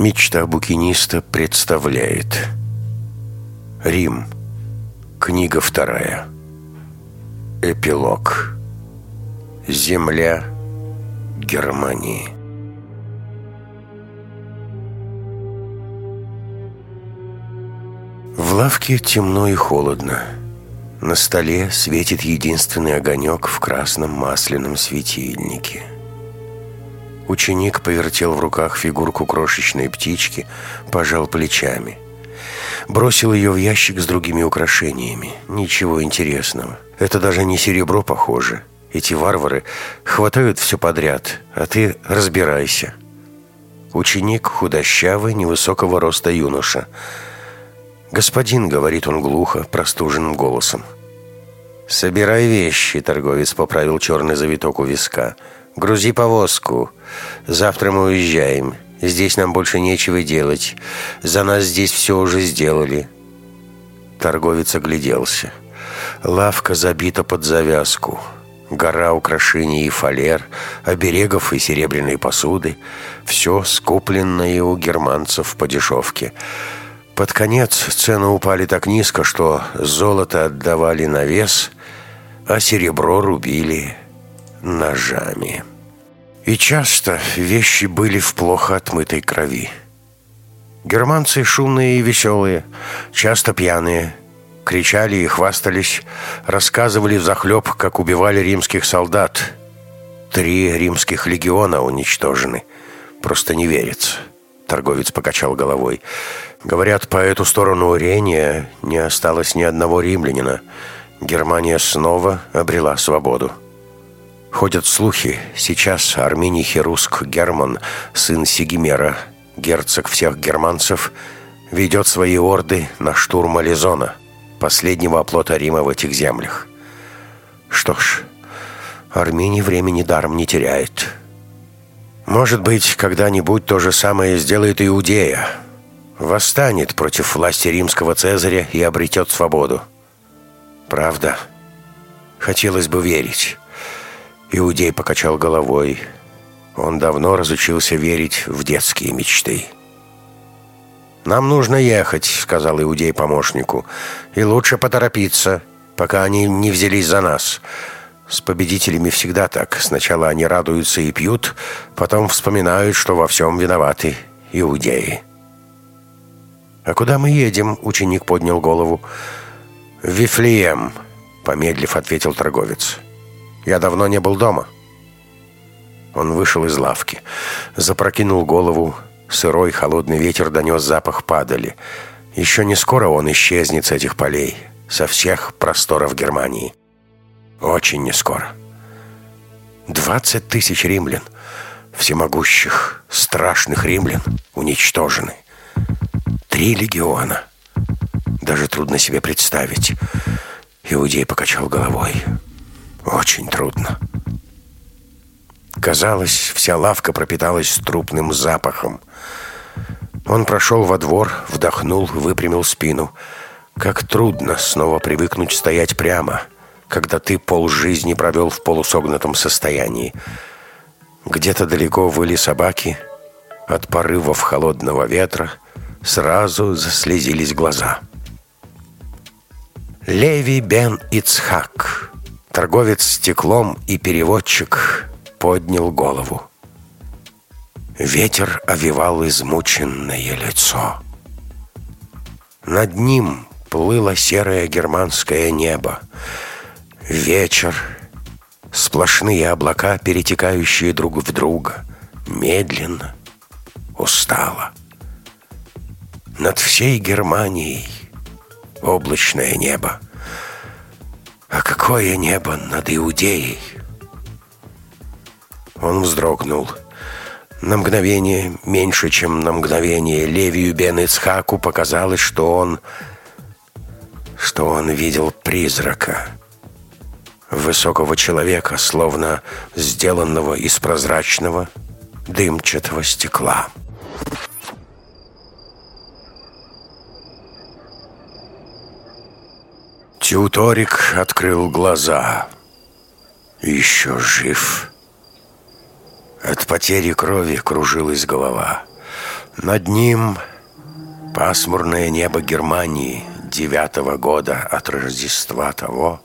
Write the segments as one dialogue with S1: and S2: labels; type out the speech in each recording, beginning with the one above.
S1: Мечта букиниста представляет. Рим. Книга вторая. Эпилог. Земля Германии. В лавке темно и холодно. На столе светит единственный огонек в красном масляном светильнике – Ученик повертел в руках фигурку крошечной птички, пожал плечами. Бросил ее в ящик с другими украшениями. Ничего интересного. Это даже не серебро похоже. Эти варвары хватают все подряд, а ты разбирайся. Ученик худощавый, невысокого роста юноша. «Господин», — говорит он глухо, простуженным голосом. «Собирай вещи», — торговец поправил черный завиток у виска. «Грузи повозку. Завтра мы уезжаем. Здесь нам больше нечего делать. За нас здесь все уже сделали». Торговец огляделся. Лавка забита под завязку. Гора украшений и фалер, оберегов и серебряной посуды. Все скупленное у германцев по дешевке. Под конец цены упали так низко, что золото отдавали на вес, а серебро рубили ножами. И часто вещи были в плохо отмытой крови. Германцы шумные и веселые, часто пьяные, кричали и хвастались, рассказывали взахлеб, как убивали римских солдат. Три римских легиона уничтожены. Просто не верится. Торговец покачал головой. Говорят, по эту сторону Рения не осталось ни одного римлянина. Германия снова обрела свободу. Ходят слухи, сейчас Армений Херуск Герман, сын Сигимера, герцог всех германцев, ведет свои орды на штурм Ализона, последнего оплота Рима в этих землях. Что ж, Армений времени даром не теряет. Может быть, когда-нибудь то же самое сделает Иудея. Восстанет против власти римского Цезаря и обретет свободу. Правда? Хотелось бы верить. Иудей покачал головой. Он давно разучился верить в детские мечты. «Нам нужно ехать», — сказал Иудей помощнику. «И лучше поторопиться, пока они не взялись за нас. С победителями всегда так. Сначала они радуются и пьют, потом вспоминают, что во всем виноваты иудеи». «А куда мы едем?» — ученик поднял голову. «В Вифлеем», — помедлив ответил торговец. Я давно не был дома». Он вышел из лавки, запрокинул голову. Сырой холодный ветер донес запах падали. Еще не скоро он исчезнет с этих полей, со всех просторов Германии. Очень не скоро. Двадцать тысяч римлян, всемогущих, страшных римлян, уничтожены. Три легиона. Даже трудно себе представить. Иудей покачал головой. Очень трудно. Казалось, вся лавка пропиталась трупным запахом. Он прошел во двор, вдохнул, выпрямил спину. Как трудно снова привыкнуть стоять прямо, когда ты полжизни провел в полусогнутом состоянии. Где-то далеко выли собаки, от порывов холодного ветра сразу заслезились глаза. Леви бен Ицхак Торговец стеклом и переводчик поднял голову. Ветер овивал измученное лицо. Над ним плыло серое германское небо. Вечер, сплошные облака, перетекающие друг в друга, медленно, устало. Над всей Германией облачное небо. А какое небо над Иудеей! Он вздрогнул. На мгновение, меньше, чем на мгновение, Левию бен Ицхаку показалось, что он... что он видел призрака. Высокого человека, словно сделанного из прозрачного дымчатого стекла. Тeuторик открыл глаза. Еще жив. От потери крови кружилась голова. Над ним пасмурное небо Германии девятого года от Рождества того,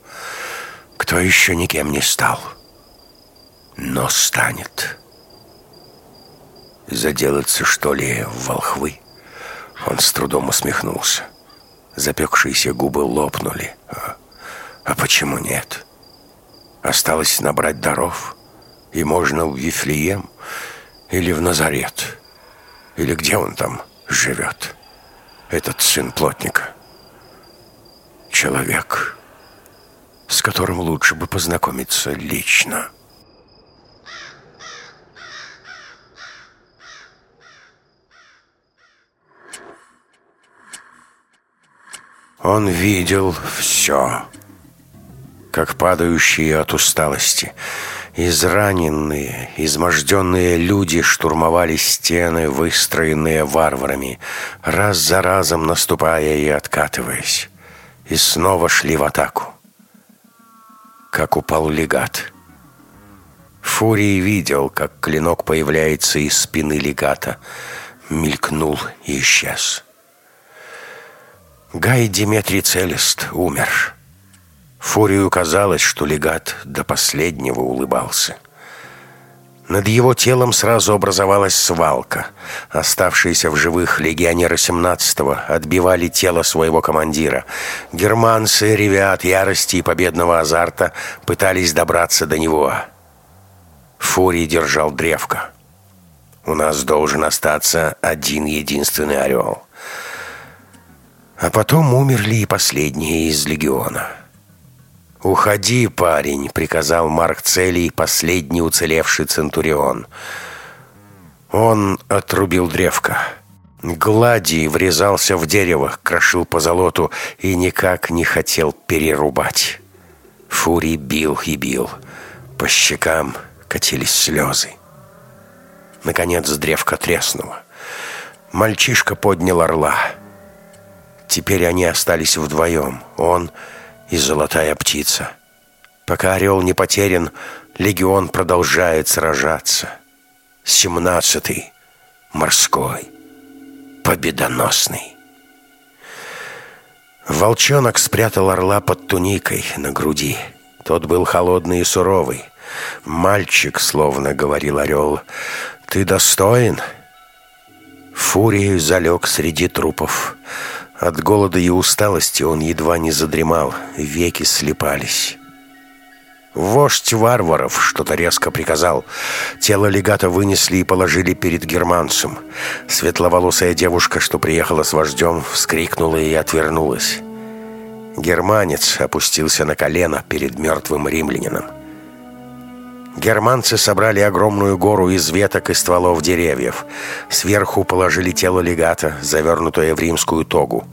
S1: кто еще никем не стал, но станет. Заделаться, что ли, в волхвы? Он с трудом усмехнулся. Запекшиеся губы лопнули. А, а почему нет? Осталось набрать даров, и можно в Вифлеем или в Назарет. Или где он там живет? Этот сын плотника. Человек, с которым лучше бы познакомиться лично. Он видел все, как падающие от усталости – Израненные, изможденные люди штурмовали стены, выстроенные варварами, раз за разом наступая и откатываясь, и снова шли в атаку. Как упал легат. Фурий видел, как клинок появляется из спины легата, мелькнул и исчез. Гай Диметрий Целест умер. Фурию казалось, что легат до последнего улыбался. Над его телом сразу образовалась свалка. Оставшиеся в живых легионеры 17-го отбивали тело своего командира. Германцы, ревя от ярости и победного азарта, пытались добраться до него. Фурий держал древко. «У нас должен остаться один единственный орел». А потом умерли и последние из легиона. «Уходи, парень», — приказал Марк Целий, последний уцелевший Центурион. Он отрубил древко. Гладий врезался в дерево, крошил по золоту и никак не хотел перерубать. Фурий бил и бил. По щекам катились слезы. Наконец древко треснуло. Мальчишка поднял орла. Теперь они остались вдвоем. Он и золотая птица. Пока орел не потерян, легион продолжает сражаться. Семнадцатый, морской, победоносный. Волчонок спрятал орла под туникой на груди. Тот был холодный и суровый. «Мальчик», — словно говорил орел, — «ты достоин?» Фурий залег среди трупов. От голода и усталости он едва не задремал, веки слепались. Вождь варваров что-то резко приказал. Тело легата вынесли и положили перед германцем. Светловолосая девушка, что приехала с вождем, вскрикнула и отвернулась. Германец опустился на колено перед мертвым римлянином. Германцы собрали огромную гору из веток и стволов деревьев. Сверху положили тело легата, завернутое в римскую тогу.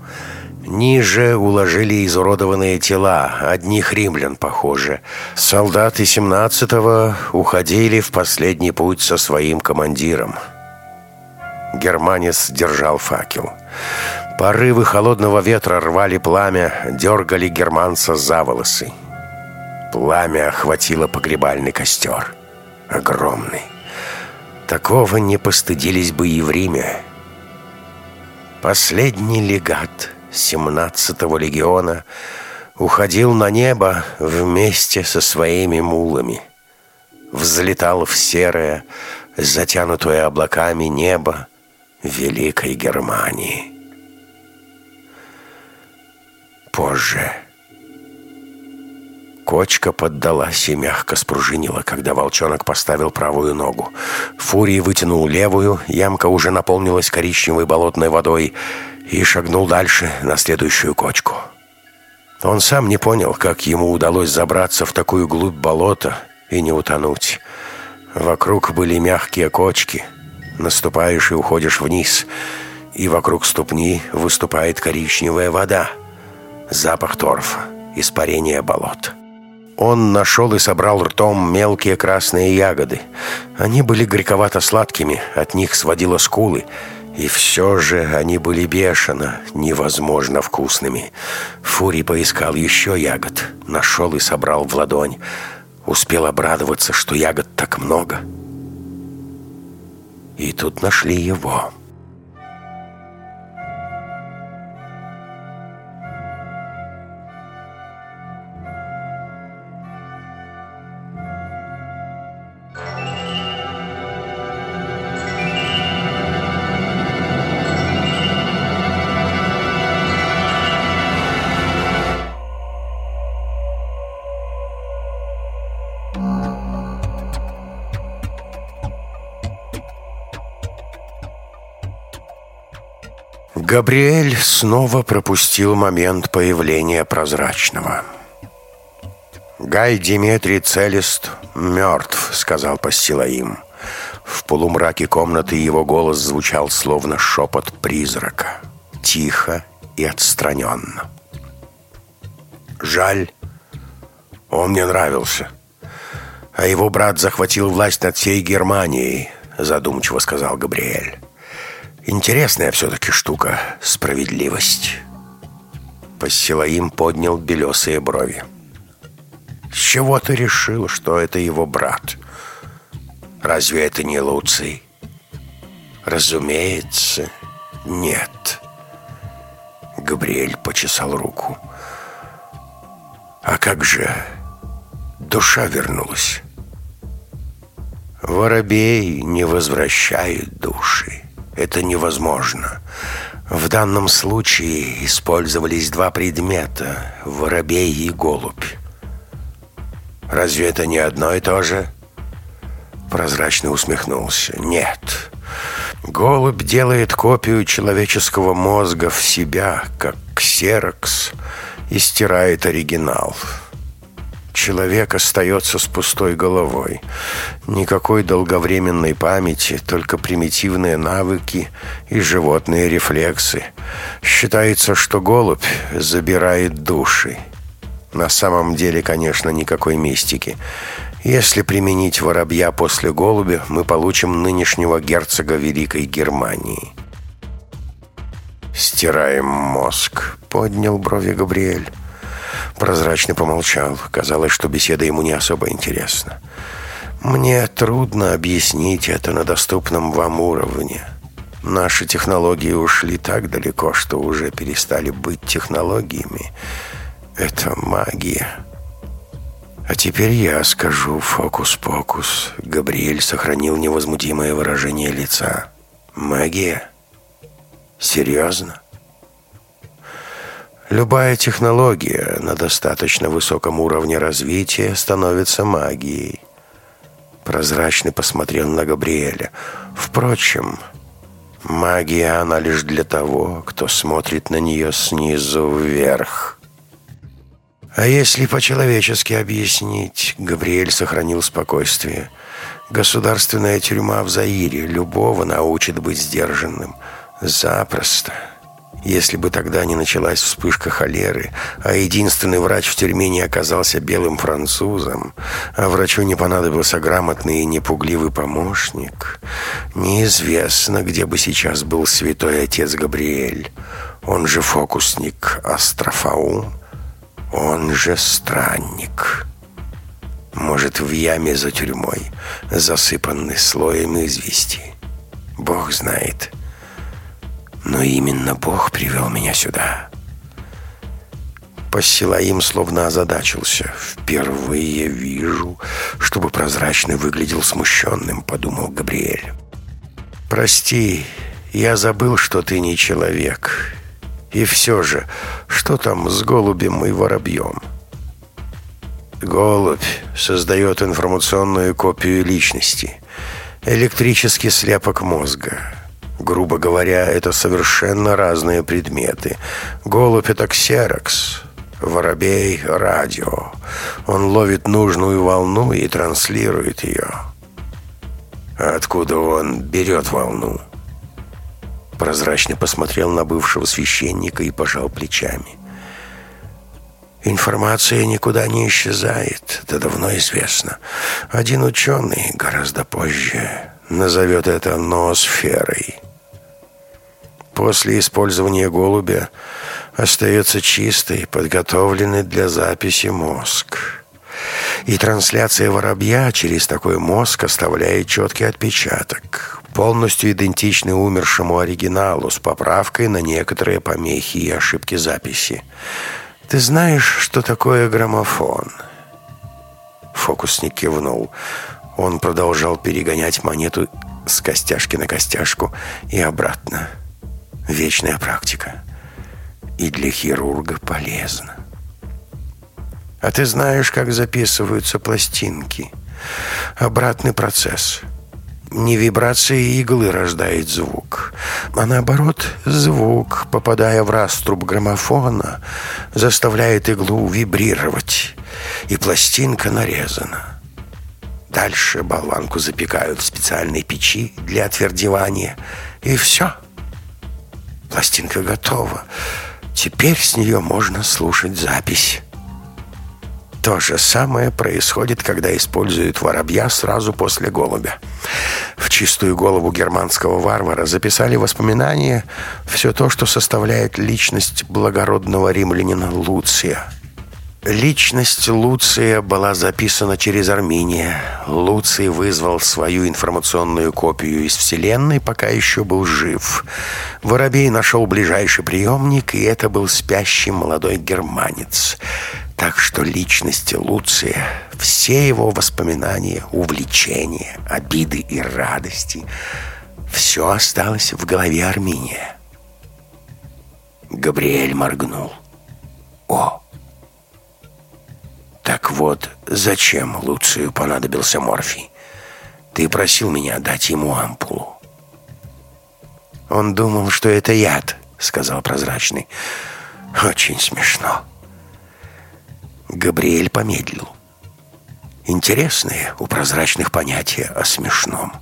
S1: Ниже уложили изуродованные тела, одних римлян, похоже. Солдаты 17-го уходили в последний путь со своим командиром. Германец держал факел. Порывы холодного ветра рвали пламя, дергали германца за волосы. Пламя охватило погребальный костер. Огромный. Такого не постыдились бы и в Риме. Последний легат 17-го легиона уходил на небо вместе со своими мулами. Взлетал в серое, затянутое облаками небо Великой Германии. Позже... Кочка поддалась и мягко спружинила, когда волчонок поставил правую ногу. Фурий вытянул левую, ямка уже наполнилась коричневой болотной водой и шагнул дальше на следующую кочку. Он сам не понял, как ему удалось забраться в такую глубь болота и не утонуть. Вокруг были мягкие кочки. Наступаешь и уходишь вниз, и вокруг ступни выступает коричневая вода. Запах торфа, испарение болот. Он нашел и собрал ртом мелкие красные ягоды. Они были горьковато-сладкими, от них сводило скулы. И все же они были бешено, невозможно вкусными. Фурий поискал еще ягод, нашел и собрал в ладонь. Успел обрадоваться, что ягод так много. И тут нашли его. Габриэль снова пропустил момент появления прозрачного. «Гай Диметрий Целест мертв», — сказал Пастилаим. В полумраке комнаты его голос звучал словно шепот призрака. Тихо и отстраненно. «Жаль. Он мне нравился. А его брат захватил власть над всей Германией», — задумчиво сказал Габриэль. Интересная все-таки штука — справедливость. Пассилаим поднял белесые брови. «С чего ты решил, что это его брат? Разве это не Луций?» «Разумеется, нет». Габриэль почесал руку. «А как же душа вернулась?» «Воробей не возвращает души». Это невозможно. В данном случае использовались два предмета – воробей и голубь. Разве это не одно и то же? Прозрачно усмехнулся. Нет. Голубь делает копию человеческого мозга в себя, как ксерокс, и стирает оригинал. Человек остается с пустой головой. Никакой долговременной памяти, только примитивные навыки и животные рефлексы. Считается, что голубь забирает души. На самом деле, конечно, никакой мистики. Если применить воробья после голубя, мы получим нынешнего герцога Великой Германии. «Стираем мозг», — поднял брови Габриэль. Прозрачно помолчал. Казалось, что беседа ему не особо интересна. «Мне трудно объяснить это на доступном вам уровне. Наши технологии ушли так далеко, что уже перестали быть технологиями. Это магия». «А теперь я скажу фокус-покус». Габриэль сохранил невозмутимое выражение лица. «Магия? Серьезно?» Любая технология на достаточно высоком уровне развития становится магией. Прозрачный посмотрел на Габриэля. Впрочем, магия она лишь для того, кто смотрит на нее снизу вверх. А если по-человечески объяснить, Габриэль сохранил спокойствие. Государственная тюрьма в Заире любого научит быть сдержанным. Запросто. Если бы тогда не началась вспышка холеры, а единственный врач в тюрьме не оказался белым французом, а врачу не понадобился грамотный и непугливый помощник, неизвестно, где бы сейчас был святой отец Габриэль, он же фокусник Астрофаум, он же странник. Может, в яме за тюрьмой, засыпанный слоем извести. Бог знает. Но именно Бог привел меня сюда. Пассилаим словно озадачился. «Впервые вижу, чтобы прозрачный выглядел смущенным», — подумал Габриэль. «Прости, я забыл, что ты не человек. И все же, что там с голубем и воробьем?» «Голубь создает информационную копию личности, электрический слепок мозга». Грубо говоря, это совершенно разные предметы. Голубь — это ксерокс, воробей — радио. Он ловит нужную волну и транслирует ее. А откуда он берет волну? Прозрачно посмотрел на бывшего священника и пожал плечами. Информация никуда не исчезает, это давно известно. Один ученый, гораздо позже, назовет это ноосферой. После использования голубя остается чистый, подготовленный для записи мозг. И трансляция воробья через такой мозг оставляет четкий отпечаток, полностью идентичный умершему оригиналу с поправкой на некоторые помехи и ошибки записи. Ты знаешь, что такое граммофон? Фокусник кивнул. Он продолжал перегонять монету с костяшки на костяшку и обратно. Вечная практика. И для хирурга полезно. А ты знаешь, как записываются пластинки? Обратный процесс. Не вибрация иглы рождает звук, а наоборот, звук, попадая в раструб граммофона, заставляет иглу вибрировать, и пластинка нарезана. Дальше болванку запекают в специальной печи для отвердевания, и все. Пластинка готова. Теперь с нее можно слушать запись. То же самое происходит, когда используют воробья сразу после голубя. В чистую голову германского варвара записали воспоминания все то, что составляет личность благородного римлянина Луция – Личность Луция была записана через Армения. Луций вызвал свою информационную копию из Вселенной, пока еще был жив. Воробей нашел ближайший приемник, и это был спящий молодой германец. Так что личность Луция, все его воспоминания, увлечения, обиды и радости, все осталось в голове Армения. Габриэль моргнул. «О!» Так вот, зачем Луцию понадобился морфий? Ты просил меня дать ему ампулу. Он думал, что это яд, сказал прозрачный. Очень смешно. Габриэль помедлил. Интересные у прозрачных понятия о смешном.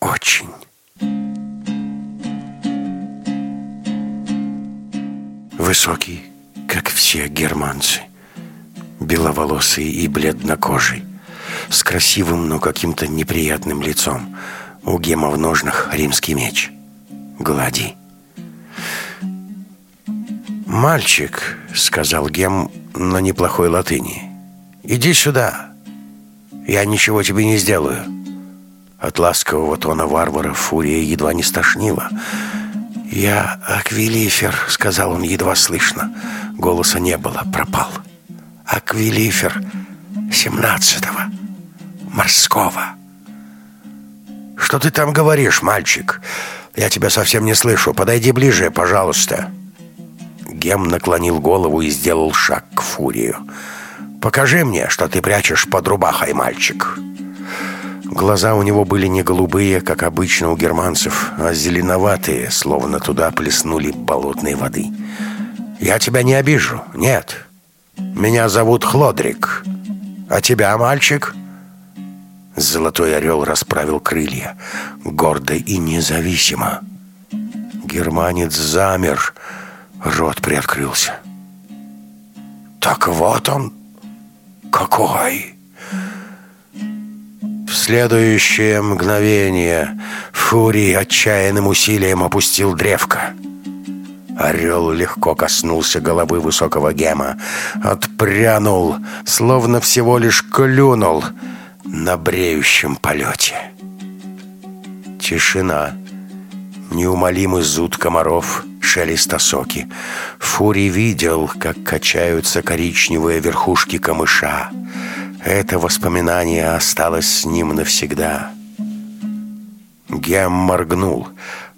S1: Очень. Высокий, как все германцы беловолосый и бледнокожий, с красивым, но каким-то неприятным лицом. У Гема в ножнах римский меч. Глади. «Мальчик», — сказал Гем на неплохой латыни, — «иди сюда. Я ничего тебе не сделаю». От ласкового тона варвара фурия едва не стошнила. «Я Аквилифер», — сказал он едва слышно. Голоса не было, пропал. «Пропал». Аквилифер 17-го, морского. Что ты там говоришь, мальчик? Я тебя совсем не слышу. Подойди ближе, пожалуйста. Гем наклонил голову и сделал шаг к Фурию. Покажи мне, что ты прячешь под рубахой, мальчик. Глаза у него были не голубые, как обычно у германцев, а зеленоватые, словно туда плеснули болотной воды. «Я тебя не обижу, нет. Меня зовут Хлодрик. А тебя, мальчик?» Золотой орел расправил крылья, гордо и независимо. Германец замер, рот приоткрылся. «Так вот он! Какой!» В следующее мгновение Фурий отчаянным усилием опустил древко. Орел легко коснулся головы высокого гема, отпрянул, словно всего лишь клюнул на бреющем полете. Тишина, неумолимый зуд комаров, шелест осоки. Фури видел, как качаются коричневые верхушки камыша. Это воспоминание осталось с ним навсегда. Гем моргнул,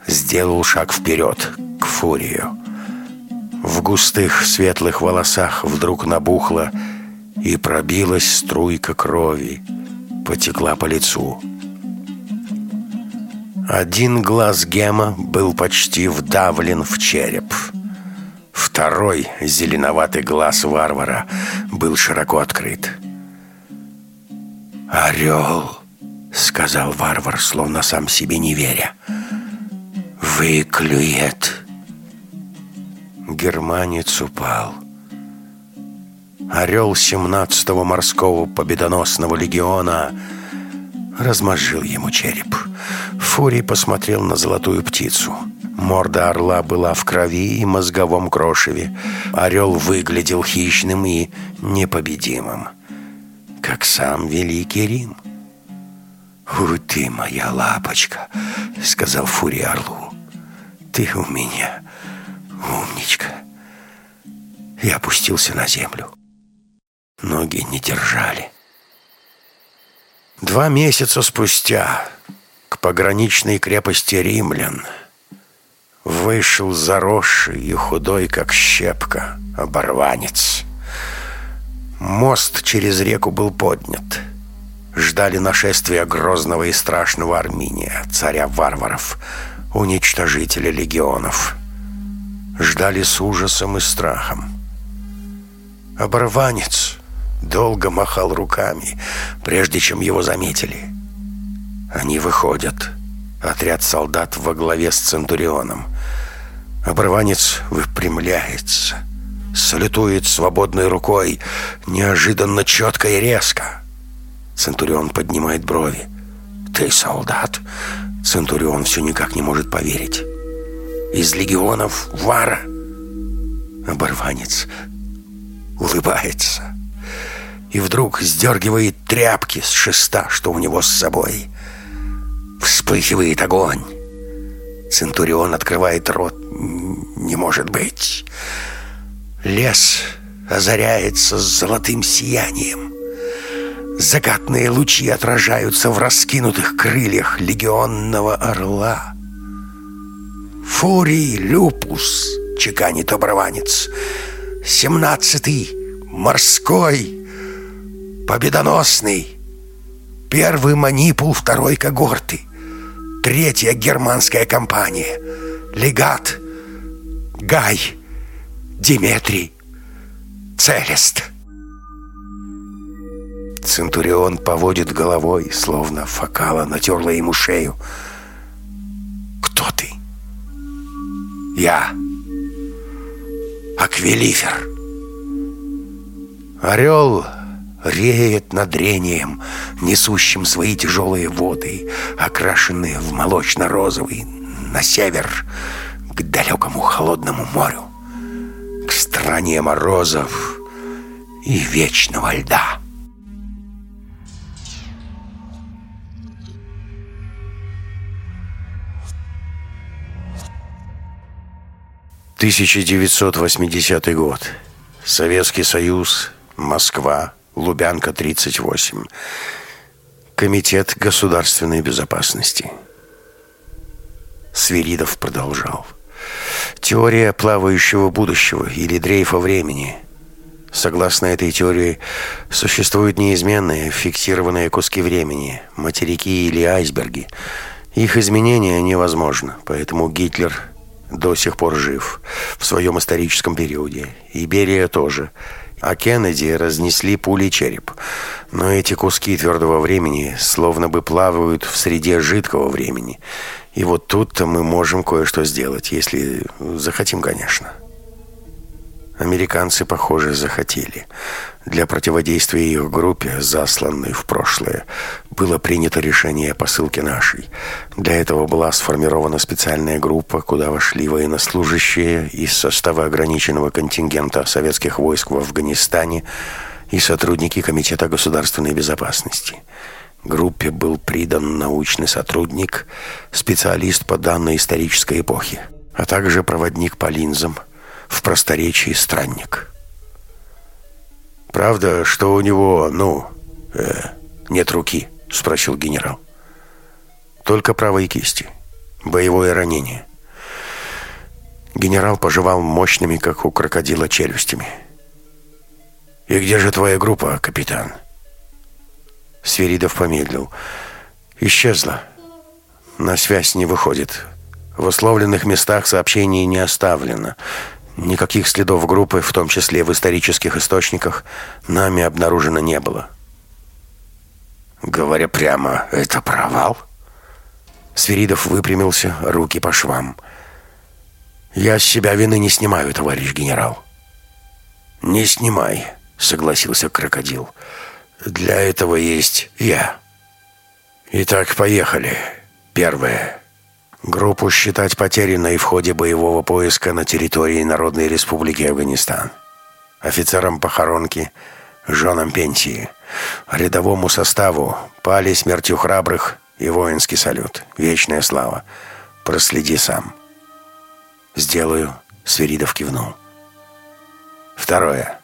S1: сделал шаг вперед, к Фурию. В густых светлых волосах вдруг набухла и пробилась струйка крови, потекла по лицу. Один глаз Гема был почти вдавлен в череп. Второй, зеленоватый глаз варвара, был широко открыт. «Орел!» — сказал варвар, словно сам себе не веря. «Выклюет!» Германец упал. Орел 17-го морского победоносного легиона размозжил ему череп. Фурий посмотрел на золотую птицу. Морда орла была в крови и мозговом крошеве. Орел выглядел хищным и непобедимым, как сам Великий Рим. «У ты моя лапочка», — сказал Фурий орлу. «Ты у меня Умничка. И опустился на землю. Ноги не держали. Два месяца спустя к пограничной крепости римлян вышел заросший и худой, как щепка, оборванец. Мост через реку был поднят. ждали нашествия грозного и страшного Арминия, царя варваров, уничтожителя легионов. Ждали с ужасом и страхом. Оборванец долго махал руками, прежде чем его заметили. Они выходят. Отряд солдат во главе с Центурионом. Оборванец выпрямляется, салютует свободной рукой, неожиданно четко и резко. Центурион поднимает брови. «Ты солдат?» Центурион все никак не может поверить. «Из легионов Вара?» Оборванец улыбается и вдруг сдергивает тряпки с шеста, что у него с собой. Вспыхивает огонь. Центурион открывает рот. «Не может быть!» Лес озаряется золотым сиянием. Закатные лучи отражаются в раскинутых крыльях легионного орла. «Фурий люпус!» — чеканит оборванец. «Семнадцатый морской победоносный первый манипул второй когорты, третья германская компания, легат Гай, Диметрий, Целест». Центурион поводит головой, словно факала натерла ему шею. «Кто ты?» «Я. Аквилифер». Орел реет над рением, несущим свои тяжелые воды, окрашенные в молочно-розовый, на север, к далекому холодному морю, к стране морозов и вечного льда. 1980 год. Советский Союз, Москва, Лубянка, 38. Комитет государственной безопасности. Свиридов продолжал. Теория плавающего будущего или дрейфа времени. Согласно этой теории, существуют неизменные фиксированные куски времени, материки или айсберги. Их изменение невозможно, поэтому Гитлер до сих пор жив в своем историческом периоде. И тоже. А Кеннеди разнесли пули череп. Но эти куски твердого времени словно бы плавают в среде жидкого времени. И вот тут-то мы можем кое-что сделать, если захотим, конечно. Американцы, похоже, захотели. Для противодействия их группе, засланной в прошлое, было принято решение о посылке нашей. Для этого была сформирована специальная группа, куда вошли военнослужащие из состава ограниченного контингента советских войск в Афганистане и сотрудники Комитета государственной безопасности. Группе был придан научный сотрудник, специалист по данной исторической эпохе, а также проводник по линзам – в просторечии странник. «Правда, что у него, ну, э, нет руки?» — спросил генерал. «Только правой кисти. Боевое ранение». Генерал пожевал мощными, как у крокодила, челюстями. «И где же твоя группа, капитан?» Сверидов помедлил. «Исчезла. На связь не выходит. В условленных местах сообщений не оставлено. Никаких следов группы, в том числе в исторических источниках, нами обнаружено не было. Говоря прямо, это провал? Свиридов выпрямился, руки по швам. «Я с себя вины не снимаю, товарищ генерал». «Не снимай», — согласился крокодил. «Для этого есть я». «Итак, поехали. Первое». Группу считать потерянной в ходе боевого поиска на территории Народной Республики Афганистан. Офицерам похоронки, женам пенсии, рядовому составу пали смертью храбрых и воинский салют. Вечная слава. Проследи сам. «Сделаю», — Свиридов кивнул. Второе.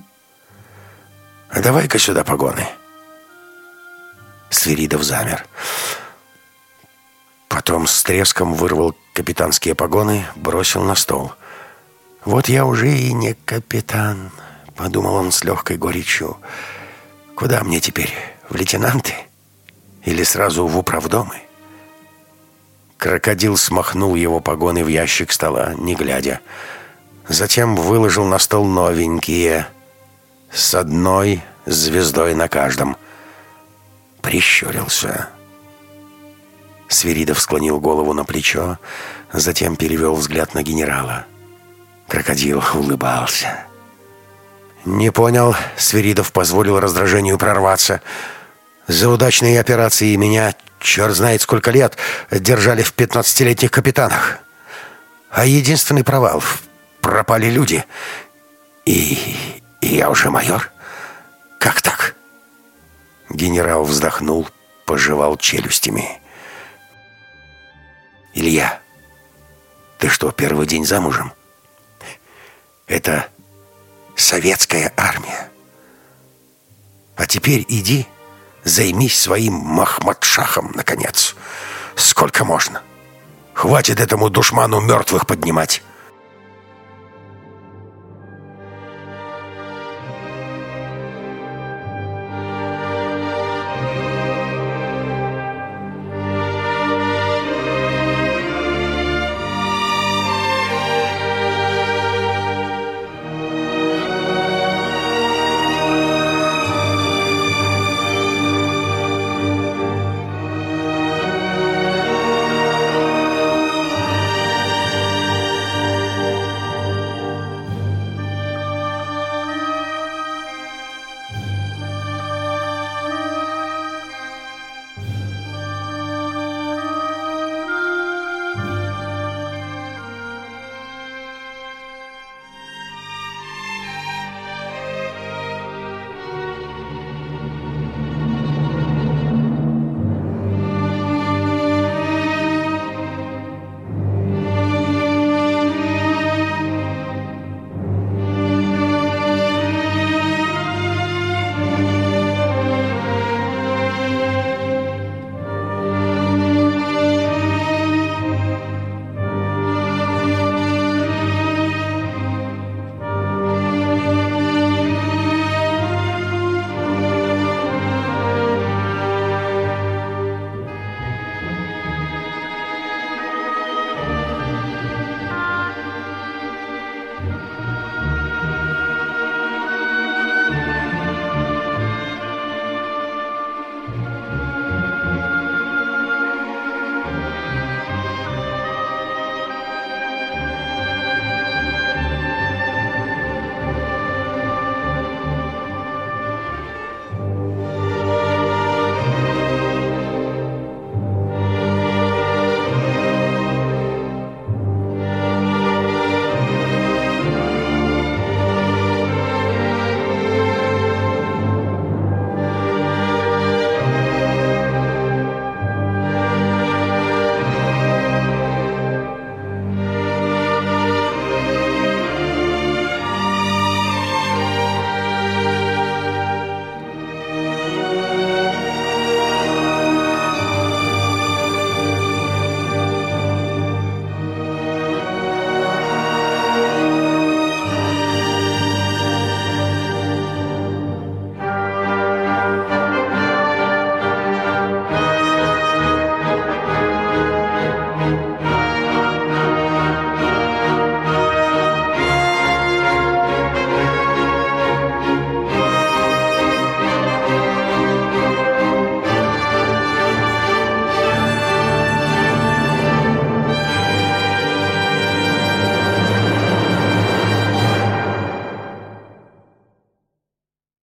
S1: «А давай-ка сюда погоны». Свиридов замер. Потом с треском вырвал капитанские погоны, бросил на стол. «Вот я уже и не капитан», — подумал он с легкой горечью. «Куда мне теперь? В лейтенанты? Или сразу в управдомы? Крокодил смахнул его погоны в ящик стола, не глядя. Затем выложил на стол новенькие, с одной звездой на каждом. Прищурился. Свиридов склонил голову на плечо, затем перевел взгляд на генерала. Крокодил улыбался. «Не понял», — Свиридов позволил раздражению прорваться. «За удачные операции меня, черт знает сколько лет, держали в пятнадцатилетних капитанах. А единственный провал — пропали люди. И, и я уже майор? Как так?» Генерал вздохнул, пожевал челюстями. «Илья, ты что, первый день замужем?» «Это советская армия. А теперь иди, займись своим Махмадшахом, наконец. Сколько можно? Хватит этому душману мертвых поднимать».